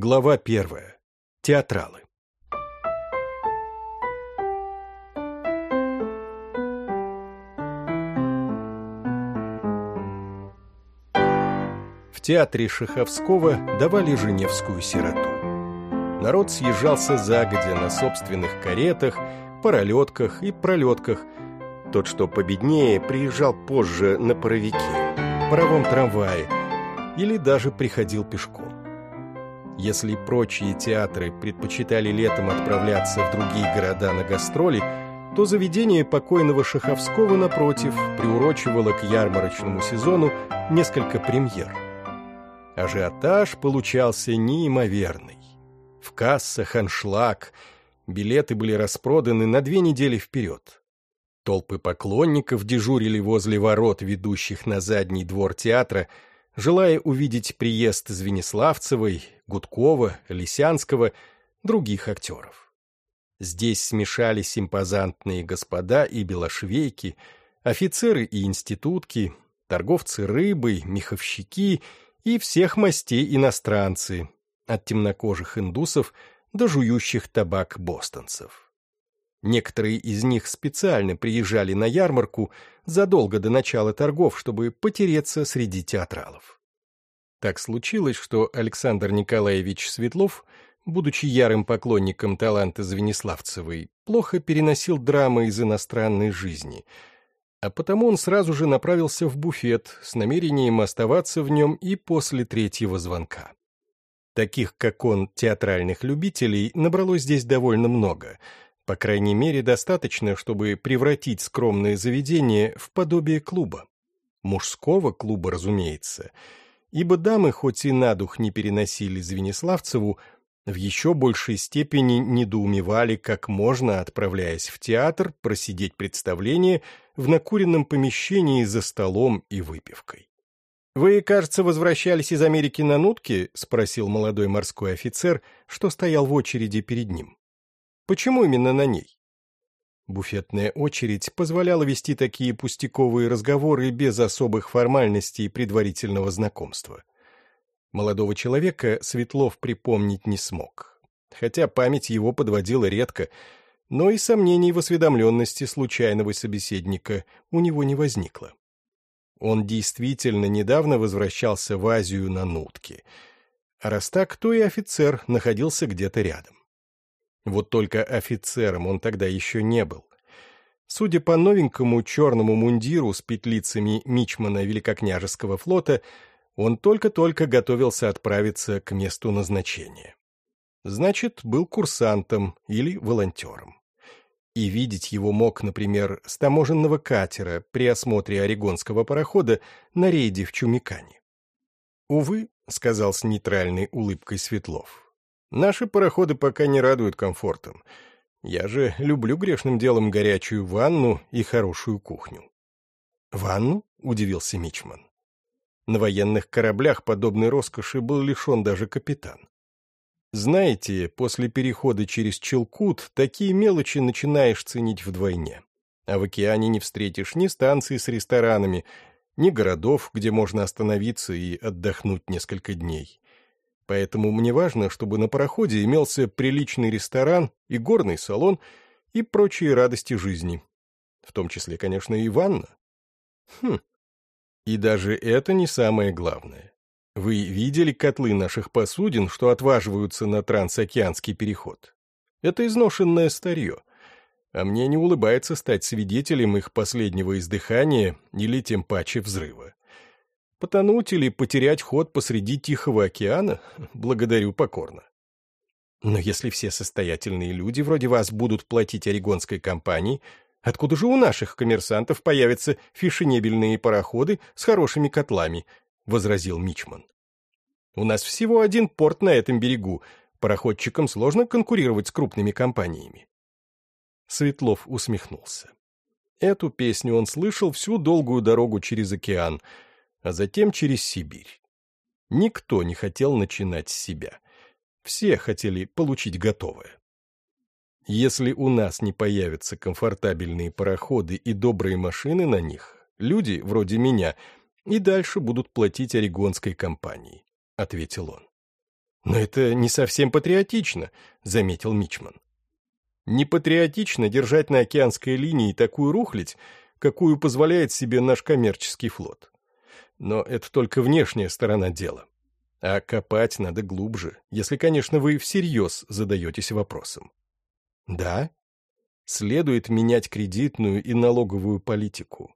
Глава первая. Театралы. В театре Шаховского давали Женевскую сироту. Народ съезжался загодя на собственных каретах, паролетках и пролетках. Тот, что победнее, приезжал позже на паровике, паровом трамвае или даже приходил пешком. Если прочие театры предпочитали летом отправляться в другие города на гастроли, то заведение покойного Шаховского, напротив, приурочивало к ярмарочному сезону несколько премьер. Ажиотаж получался неимоверный. В кассах аншлаг, билеты были распроданы на две недели вперед. Толпы поклонников дежурили возле ворот, ведущих на задний двор театра, желая увидеть приезд Звениславцевой, Гудкова, Лисянского, других актеров. Здесь смешались импозантные господа и белошвейки, офицеры и институтки, торговцы рыбой, меховщики и всех мастей иностранцы, от темнокожих индусов до жующих табак бостонцев. Некоторые из них специально приезжали на ярмарку задолго до начала торгов, чтобы потереться среди театралов. Так случилось, что Александр Николаевич Светлов, будучи ярым поклонником таланта Звениславцевой, плохо переносил драмы из иностранной жизни, а потому он сразу же направился в буфет с намерением оставаться в нем и после третьего звонка. Таких, как он, театральных любителей, набралось здесь довольно много — по крайней мере, достаточно, чтобы превратить скромное заведение в подобие клуба. Мужского клуба, разумеется. Ибо дамы, хоть и на дух не переносили Звениславцеву, в еще большей степени недоумевали, как можно, отправляясь в театр, просидеть представление в накуренном помещении за столом и выпивкой. «Вы, кажется, возвращались из Америки на нутки?» — спросил молодой морской офицер, что стоял в очереди перед ним. Почему именно на ней? Буфетная очередь позволяла вести такие пустяковые разговоры без особых формальностей и предварительного знакомства. Молодого человека Светлов припомнить не смог. Хотя память его подводила редко, но и сомнений в осведомленности случайного собеседника у него не возникло. Он действительно недавно возвращался в Азию на нутке. А раз так, то и офицер находился где-то рядом. Вот только офицером он тогда еще не был. Судя по новенькому черному мундиру с петлицами мичмана Великокняжеского флота, он только-только готовился отправиться к месту назначения. Значит, был курсантом или волонтером. И видеть его мог, например, с таможенного катера при осмотре орегонского парохода на рейде в Чумикане. «Увы», — сказал с нейтральной улыбкой Светлов, Наши пароходы пока не радуют комфортом. Я же люблю грешным делом горячую ванну и хорошую кухню. «Ванну?» — удивился Мичман. На военных кораблях подобной роскоши был лишен даже капитан. Знаете, после перехода через Челкут такие мелочи начинаешь ценить вдвойне. А в океане не встретишь ни станции с ресторанами, ни городов, где можно остановиться и отдохнуть несколько дней. Поэтому мне важно, чтобы на пароходе имелся приличный ресторан и горный салон и прочие радости жизни. В том числе, конечно, и ванна. Хм. И даже это не самое главное. Вы видели котлы наших посудин, что отваживаются на трансокеанский переход? Это изношенное старье. А мне не улыбается стать свидетелем их последнего издыхания или тем паче взрыва. Потонуть или потерять ход посреди Тихого океана? Благодарю покорно. Но если все состоятельные люди вроде вас будут платить орегонской компании, откуда же у наших коммерсантов появятся фишенебельные пароходы с хорошими котлами? — возразил Мичман. У нас всего один порт на этом берегу. Пароходчикам сложно конкурировать с крупными компаниями. Светлов усмехнулся. Эту песню он слышал всю долгую дорогу через океан — а затем через Сибирь. Никто не хотел начинать с себя. Все хотели получить готовое. Если у нас не появятся комфортабельные пароходы и добрые машины на них, люди, вроде меня, и дальше будут платить орегонской компании, — ответил он. «Но это не совсем патриотично», — заметил Мичман. «Не патриотично держать на океанской линии такую рухлядь, какую позволяет себе наш коммерческий флот. Но это только внешняя сторона дела. А копать надо глубже, если, конечно, вы всерьез задаетесь вопросом. Да, следует менять кредитную и налоговую политику.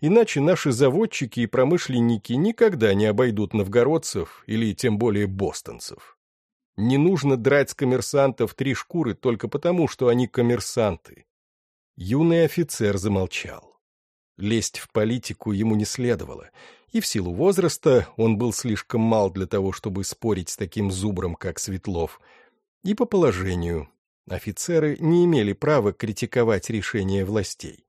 Иначе наши заводчики и промышленники никогда не обойдут новгородцев или тем более бостонцев. Не нужно драть с коммерсантов три шкуры только потому, что они коммерсанты. Юный офицер замолчал. Лезть в политику ему не следовало, и в силу возраста он был слишком мал для того, чтобы спорить с таким зубром, как Светлов, и по положению. Офицеры не имели права критиковать решения властей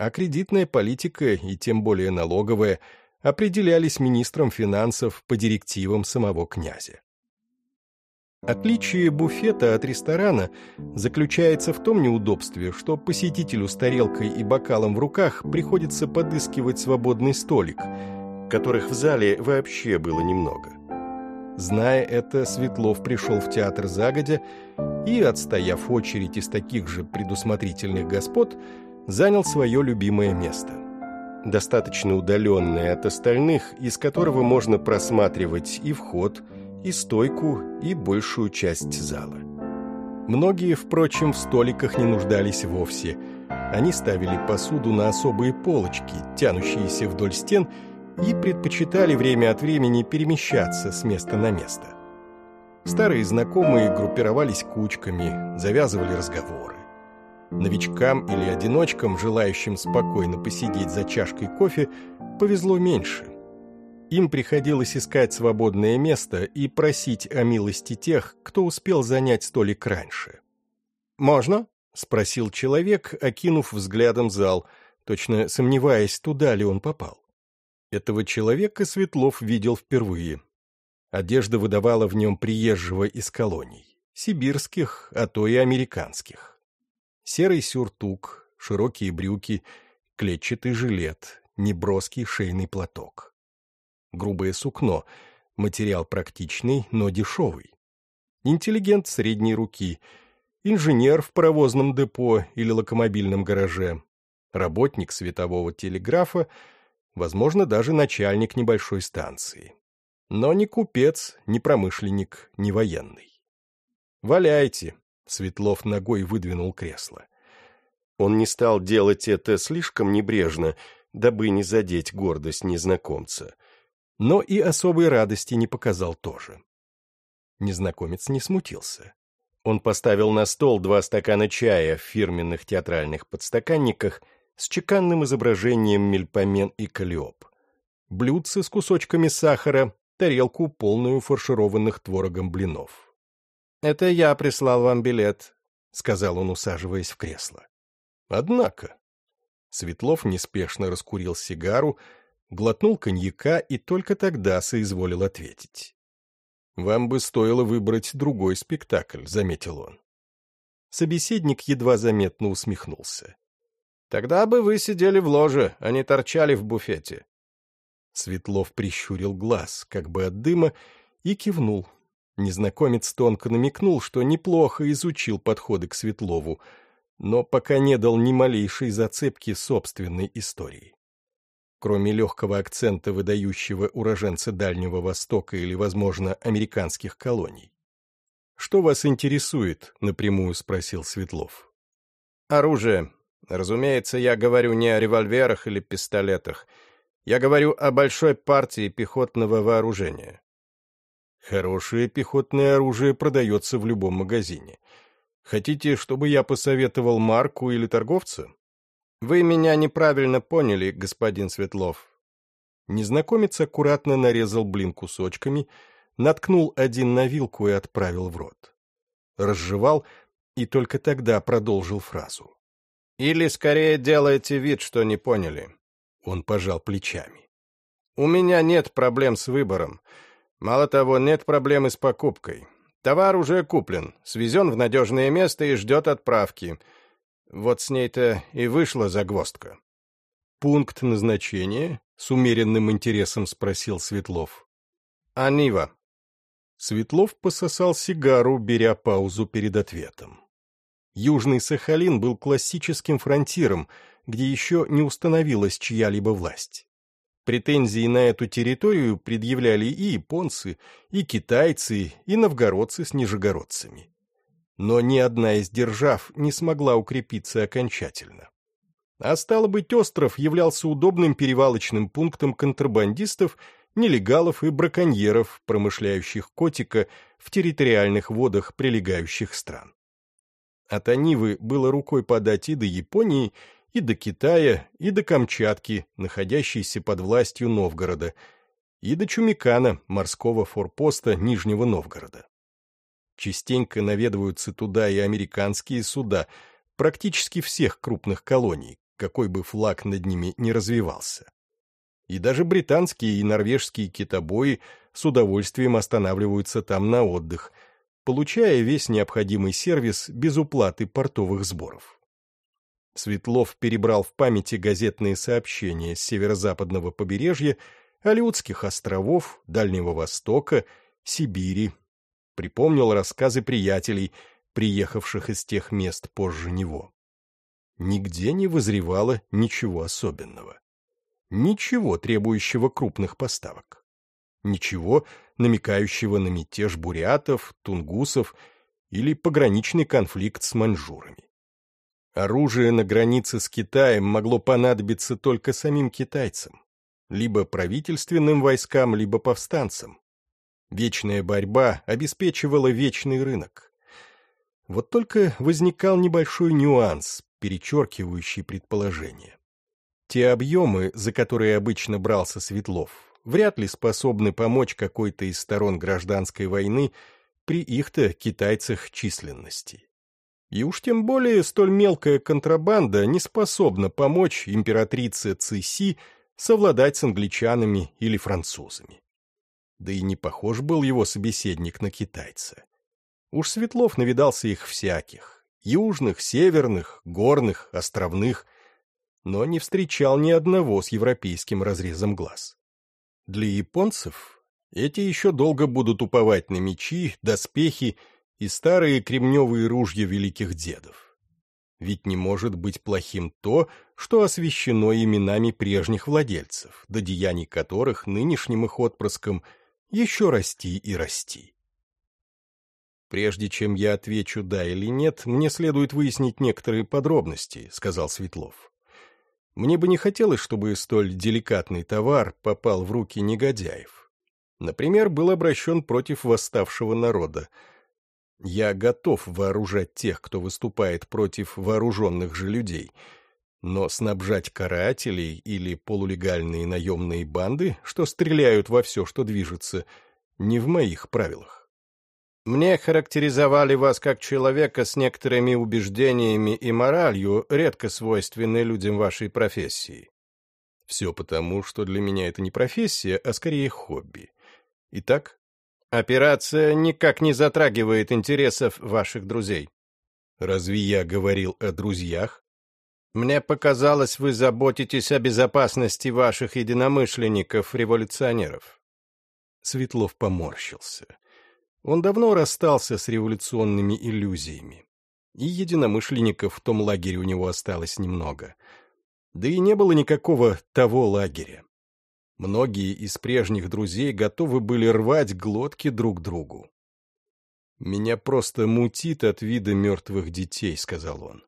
а кредитная политика и тем более налоговая определялись министром финансов по директивам самого князя. Отличие буфета от ресторана заключается в том неудобстве, что посетителю с тарелкой и бокалом в руках приходится подыскивать свободный столик, которых в зале вообще было немного. Зная это, Светлов пришел в театр загодя и, отстояв очередь из таких же предусмотрительных господ, занял свое любимое место. Достаточно удаленное от остальных, из которого можно просматривать и вход, и стойку, и большую часть зала. Многие, впрочем, в столиках не нуждались вовсе. Они ставили посуду на особые полочки, тянущиеся вдоль стен, и предпочитали время от времени перемещаться с места на место. Старые знакомые группировались кучками, завязывали разговоры. Новичкам или одиночкам, желающим спокойно посидеть за чашкой кофе, повезло меньше. Им приходилось искать свободное место и просить о милости тех, кто успел занять столик раньше. «Можно?» — спросил человек, окинув взглядом зал, точно сомневаясь, туда ли он попал. Этого человека Светлов видел впервые. Одежда выдавала в нем приезжего из колоний, сибирских, а то и американских серый сюртук, широкие брюки, клетчатый жилет, неброский шейный платок. Грубое сукно, материал практичный, но дешевый. Интеллигент средней руки, инженер в паровозном депо или локомобильном гараже, работник светового телеграфа, возможно, даже начальник небольшой станции. Но не купец, не промышленник, не военный. «Валяйте», Светлов ногой выдвинул кресло. Он не стал делать это слишком небрежно, дабы не задеть гордость незнакомца. Но и особой радости не показал тоже. Незнакомец не смутился. Он поставил на стол два стакана чая в фирменных театральных подстаканниках с чеканным изображением мельпомен и калиоп. Блюдце с кусочками сахара, тарелку, полную фаршированных творогом блинов. «Это я прислал вам билет», — сказал он, усаживаясь в кресло. «Однако...» Светлов неспешно раскурил сигару, глотнул коньяка и только тогда соизволил ответить. «Вам бы стоило выбрать другой спектакль», — заметил он. Собеседник едва заметно усмехнулся. «Тогда бы вы сидели в ложе, а не торчали в буфете». Светлов прищурил глаз, как бы от дыма, и кивнул, Незнакомец тонко намекнул, что неплохо изучил подходы к Светлову, но пока не дал ни малейшей зацепки собственной истории. Кроме легкого акцента, выдающего уроженца Дальнего Востока или, возможно, американских колоний. «Что вас интересует?» — напрямую спросил Светлов. «Оружие. Разумеется, я говорю не о револьверах или пистолетах. Я говорю о большой партии пехотного вооружения. Хорошее пехотное оружие продается в любом магазине. Хотите, чтобы я посоветовал марку или торговца? Вы меня неправильно поняли, господин Светлов. Незнакомец аккуратно нарезал блин кусочками, наткнул один на вилку и отправил в рот. Разжевал и только тогда продолжил фразу. «Или скорее делайте вид, что не поняли». Он пожал плечами. «У меня нет проблем с выбором. Мало того, нет проблемы с покупкой. Товар уже куплен, свезен в надежное место и ждет отправки. Вот с ней-то и вышла загвоздка. «Пункт назначения?» — с умеренным интересом спросил Светлов. «Анива». Светлов пососал сигару, беря паузу перед ответом. Южный Сахалин был классическим фронтиром, где еще не установилась чья-либо власть. Претензии на эту территорию предъявляли и японцы, и китайцы, и новгородцы с нижегородцами. Но ни одна из держав не смогла укрепиться окончательно. А стало быть, остров являлся удобным перевалочным пунктом контрабандистов нелегалов и браконьеров, промышляющих котика в территориальных водах прилегающих стран. От Анивы было рукой подать и до Японии, и до Китая, и до Камчатки, находящейся под властью Новгорода, и до Чумикана, морского форпоста Нижнего Новгорода. Частенько наведываются туда и американские суда, практически всех крупных колоний, какой бы флаг над ними не развивался и даже британские и норвежские китобои с удовольствием останавливаются там на отдых, получая весь необходимый сервис без уплаты портовых сборов. Светлов перебрал в памяти газетные сообщения с северо-западного побережья, Алиутских островов, Дальнего Востока, Сибири. Припомнил рассказы приятелей, приехавших из тех мест позже него. Нигде не возревало ничего особенного. Ничего, требующего крупных поставок. Ничего, намекающего на мятеж бурятов, тунгусов или пограничный конфликт с маньчжурами. Оружие на границе с Китаем могло понадобиться только самим китайцам, либо правительственным войскам, либо повстанцам. Вечная борьба обеспечивала вечный рынок. Вот только возникал небольшой нюанс, перечеркивающий предположение. Те объемы, за которые обычно брался Светлов, вряд ли способны помочь какой-то из сторон гражданской войны при их-то китайцах численности. И уж тем более столь мелкая контрабанда не способна помочь императрице Циси совладать с англичанами или французами. Да и не похож был его собеседник на китайца. Уж Светлов навидался их всяких — южных, северных, горных, островных — но не встречал ни одного с европейским разрезом глаз. Для японцев эти еще долго будут уповать на мечи, доспехи и старые кремневые ружья великих дедов. Ведь не может быть плохим то, что освящено именами прежних владельцев, до деяний которых нынешним их отпрыском еще расти и расти. «Прежде чем я отвечу «да» или «нет», мне следует выяснить некоторые подробности», — сказал Светлов. Мне бы не хотелось, чтобы столь деликатный товар попал в руки негодяев. Например, был обращен против восставшего народа. Я готов вооружать тех, кто выступает против вооруженных же людей, но снабжать карателей или полулегальные наемные банды, что стреляют во все, что движется, не в моих правилах. Мне характеризовали вас как человека с некоторыми убеждениями и моралью, редко свойственной людям вашей профессии. Все потому, что для меня это не профессия, а скорее хобби. Итак, операция никак не затрагивает интересов ваших друзей. Разве я говорил о друзьях? Мне показалось, вы заботитесь о безопасности ваших единомышленников-революционеров. Светлов поморщился. Он давно расстался с революционными иллюзиями. И единомышленников в том лагере у него осталось немного. Да и не было никакого того лагеря. Многие из прежних друзей готовы были рвать глотки друг другу. «Меня просто мутит от вида мертвых детей», — сказал он,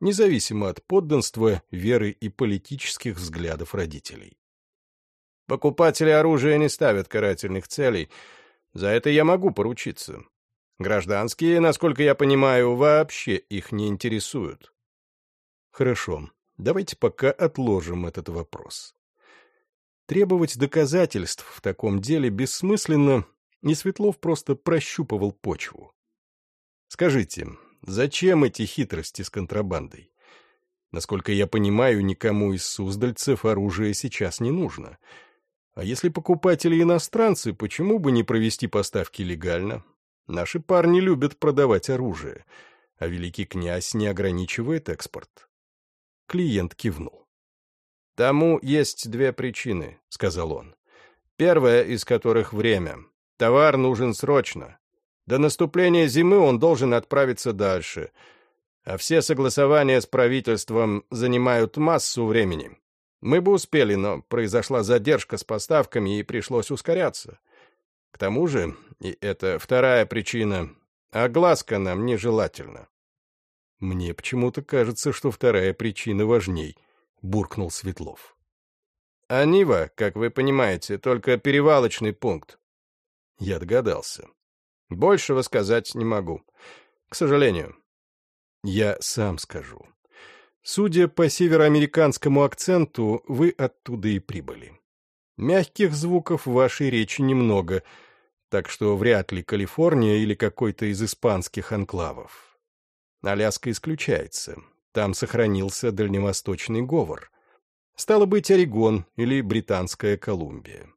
независимо от подданства, веры и политических взглядов родителей. «Покупатели оружия не ставят карательных целей», за это я могу поручиться. Гражданские, насколько я понимаю, вообще их не интересуют. Хорошо, давайте пока отложим этот вопрос. Требовать доказательств в таком деле бессмысленно, и Светлов просто прощупывал почву. Скажите, зачем эти хитрости с контрабандой? Насколько я понимаю, никому из суздальцев оружие сейчас не нужно — а если покупатели иностранцы, почему бы не провести поставки легально? Наши парни любят продавать оружие, а великий князь не ограничивает экспорт. Клиент кивнул. «Тому есть две причины», — сказал он. «Первая из которых — время. Товар нужен срочно. До наступления зимы он должен отправиться дальше. А все согласования с правительством занимают массу времени. Мы бы успели, но произошла задержка с поставками и пришлось ускоряться. К тому же, и это вторая причина, огласка нам нежелательна. Мне почему-то кажется, что вторая причина важней, буркнул Светлов. А Нива, как вы понимаете, только перевалочный пункт. Я догадался. Большего сказать не могу. К сожалению. Я сам скажу. Судя по североамериканскому акценту, вы оттуда и прибыли. Мягких звуков в вашей речи немного, так что вряд ли Калифорния или какой-то из испанских анклавов. Аляска исключается. Там сохранился дальневосточный говор. Стало быть, Орегон или Британская Колумбия.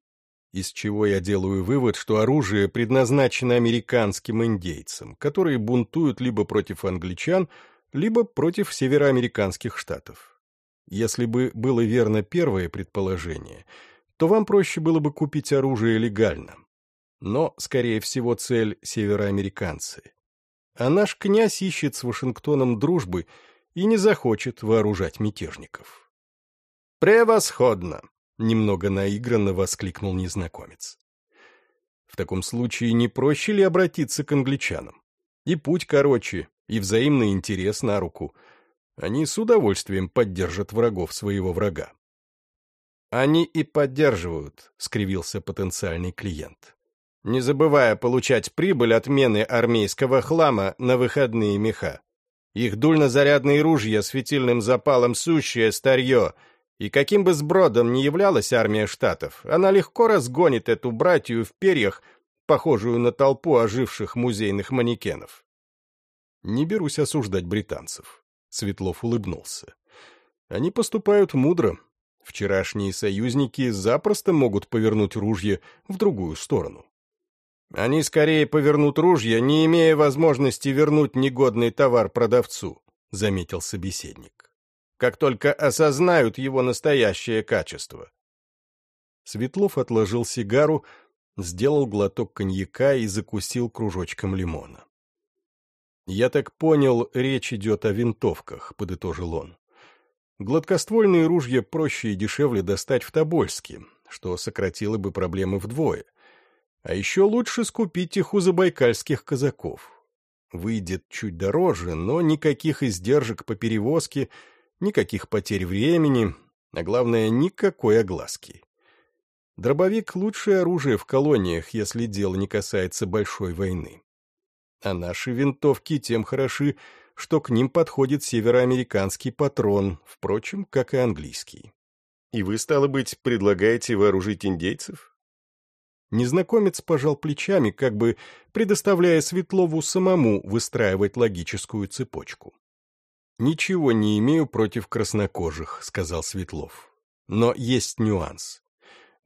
Из чего я делаю вывод, что оружие предназначено американским индейцам, которые бунтуют либо против англичан, либо против североамериканских штатов. Если бы было верно первое предположение, то вам проще было бы купить оружие легально. Но, скорее всего, цель — североамериканцы. А наш князь ищет с Вашингтоном дружбы и не захочет вооружать мятежников. «Превосходно!» — немного наигранно воскликнул незнакомец. В таком случае не проще ли обратиться к англичанам? И путь короче, и взаимный интерес на руку. Они с удовольствием поддержат врагов своего врага. «Они и поддерживают», — скривился потенциальный клиент. «Не забывая получать прибыль от мены армейского хлама на выходные меха. Их дульнозарядные ружья с фитильным запалом сущее старье — и каким бы сбродом ни являлась армия штатов, она легко разгонит эту братью в перьях, похожую на толпу оживших музейных манекенов. Не берусь осуждать британцев. Светлов улыбнулся. Они поступают мудро. Вчерашние союзники запросто могут повернуть ружье в другую сторону. Они скорее повернут ружья, не имея возможности вернуть негодный товар продавцу, заметил собеседник как только осознают его настоящее качество. Светлов отложил сигару, сделал глоток коньяка и закусил кружочком лимона. «Я так понял, речь идет о винтовках», — подытожил он. «Гладкоствольные ружья проще и дешевле достать в Тобольске, что сократило бы проблемы вдвое. А еще лучше скупить их у забайкальских казаков. Выйдет чуть дороже, но никаких издержек по перевозке — Никаких потерь времени, а главное, никакой огласки. Дробовик — лучшее оружие в колониях, если дело не касается большой войны. А наши винтовки тем хороши, что к ним подходит североамериканский патрон, впрочем, как и английский. И вы, стало быть, предлагаете вооружить индейцев? Незнакомец пожал плечами, как бы предоставляя Светлову самому выстраивать логическую цепочку. «Ничего не имею против краснокожих», — сказал Светлов. «Но есть нюанс.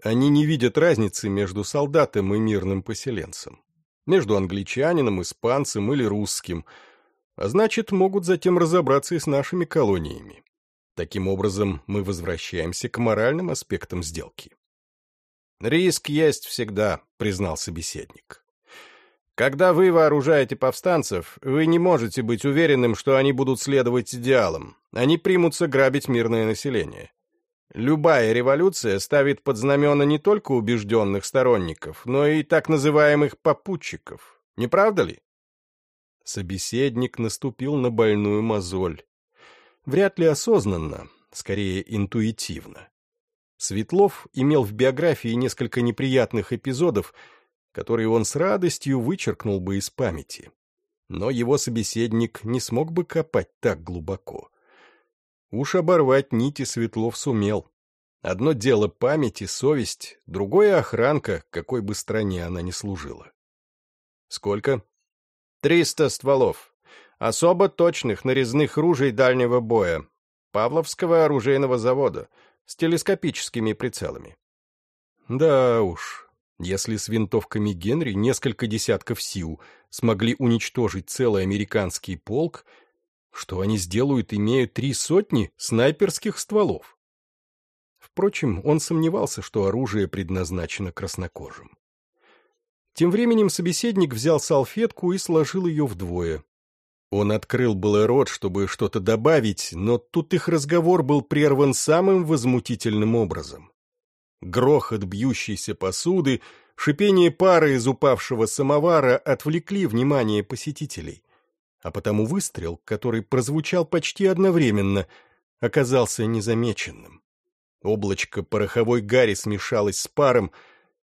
Они не видят разницы между солдатом и мирным поселенцем, между англичанином, испанцем или русским, а значит, могут затем разобраться и с нашими колониями. Таким образом, мы возвращаемся к моральным аспектам сделки». «Риск есть всегда», — признал собеседник. Когда вы вооружаете повстанцев, вы не можете быть уверенным, что они будут следовать идеалам. Они примутся грабить мирное население. Любая революция ставит под знамена не только убежденных сторонников, но и так называемых попутчиков. Не правда ли? Собеседник наступил на больную мозоль. Вряд ли осознанно, скорее интуитивно. Светлов имел в биографии несколько неприятных эпизодов, который он с радостью вычеркнул бы из памяти. Но его собеседник не смог бы копать так глубоко. Уж оборвать нити Светлов сумел. Одно дело память и совесть, другое — охранка, какой бы стране она ни служила. Сколько? Триста стволов. Особо точных нарезных ружей дальнего боя. Павловского оружейного завода. С телескопическими прицелами. Да уж, если с винтовками Генри несколько десятков сил смогли уничтожить целый американский полк, что они сделают, имея три сотни снайперских стволов? Впрочем, он сомневался, что оружие предназначено краснокожим. Тем временем собеседник взял салфетку и сложил ее вдвое. Он открыл было рот, чтобы что-то добавить, но тут их разговор был прерван самым возмутительным образом. Грохот бьющейся посуды, шипение пары из упавшего самовара отвлекли внимание посетителей, а потому выстрел, который прозвучал почти одновременно, оказался незамеченным. Облачко пороховой гари смешалось с паром,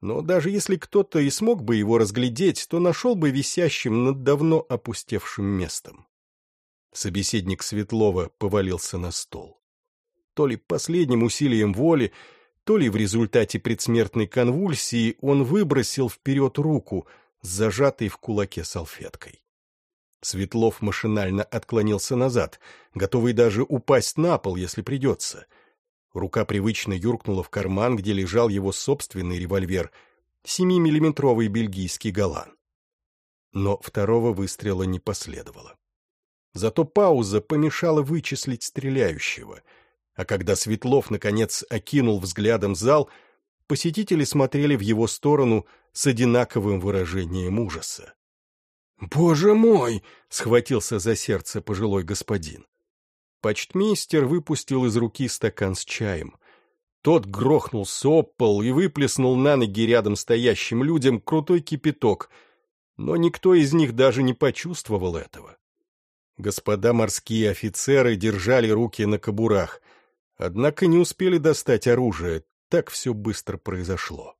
но даже если кто-то и смог бы его разглядеть, то нашел бы висящим над давно опустевшим местом. Собеседник Светлова повалился на стол. То ли последним усилием воли, то ли в результате предсмертной конвульсии он выбросил вперед руку зажатой в кулаке салфеткой. Светлов машинально отклонился назад, готовый даже упасть на пол, если придется — Рука привычно юркнула в карман, где лежал его собственный револьвер, семимиллиметровый бельгийский голлан. Но второго выстрела не последовало. Зато пауза помешала вычислить стреляющего, а когда Светлов, наконец, окинул взглядом зал, посетители смотрели в его сторону с одинаковым выражением ужаса. «Боже мой!» — схватился за сердце пожилой господин. Почтмейстер выпустил из руки стакан с чаем. Тот грохнул сопол и выплеснул на ноги рядом стоящим людям крутой кипяток, но никто из них даже не почувствовал этого. Господа морские офицеры держали руки на кобурах, однако не успели достать оружие, так все быстро произошло.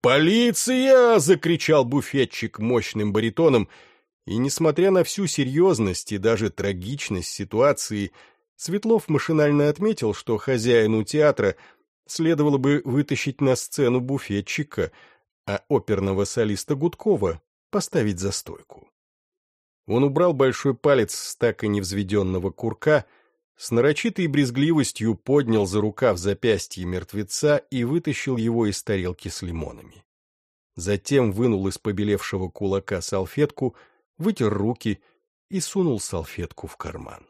«Полиция!» — закричал буфетчик мощным баритоном — и, несмотря на всю серьезность и даже трагичность ситуации, Светлов машинально отметил, что хозяину театра следовало бы вытащить на сцену буфетчика, а оперного солиста Гудкова поставить за стойку. Он убрал большой палец с так и невзведенного курка, с нарочитой брезгливостью поднял за рукав запястье мертвеца и вытащил его из тарелки с лимонами. Затем вынул из побелевшего кулака салфетку — вытер руки и сунул салфетку в карман.